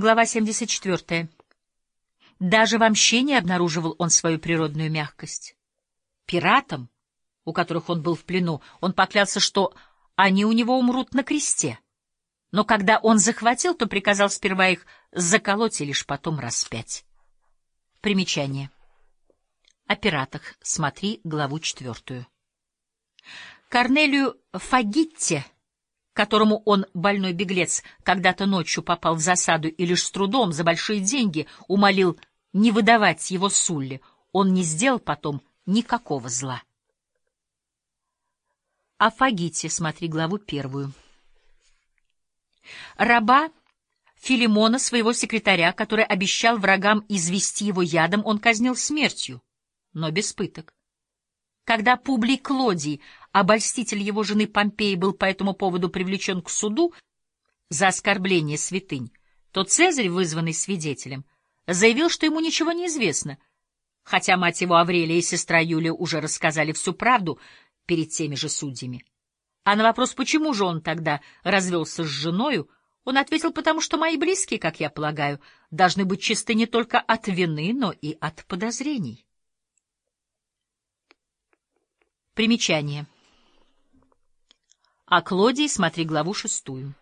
Глава 74. Даже в мщении обнаруживал он свою природную мягкость. Пиратам, у которых он был в плену, он поклялся, что они у него умрут на кресте. Но когда он захватил, то приказал сперва их заколоть и лишь потом распять. Примечание. О пиратах смотри главу четвертую. Корнелию Фагитте — которому он, больной беглец, когда-то ночью попал в засаду и лишь с трудом за большие деньги умолил не выдавать его Сулли, он не сделал потом никакого зла. О Фагите смотри главу первую. Раба Филимона, своего секретаря, который обещал врагам извести его ядом, он казнил смертью, но без пыток. Когда Публий Клодий, обольститель его жены Помпеи, был по этому поводу привлечен к суду за оскорбление святынь, то Цезарь, вызванный свидетелем, заявил, что ему ничего не известно, хотя мать его Аврелия и сестра Юлия уже рассказали всю правду перед теми же судьями. А на вопрос, почему же он тогда развелся с женою, он ответил, потому что мои близкие, как я полагаю, должны быть чисты не только от вины, но и от подозрений. Примечание. О Клодии смотри главу шестую.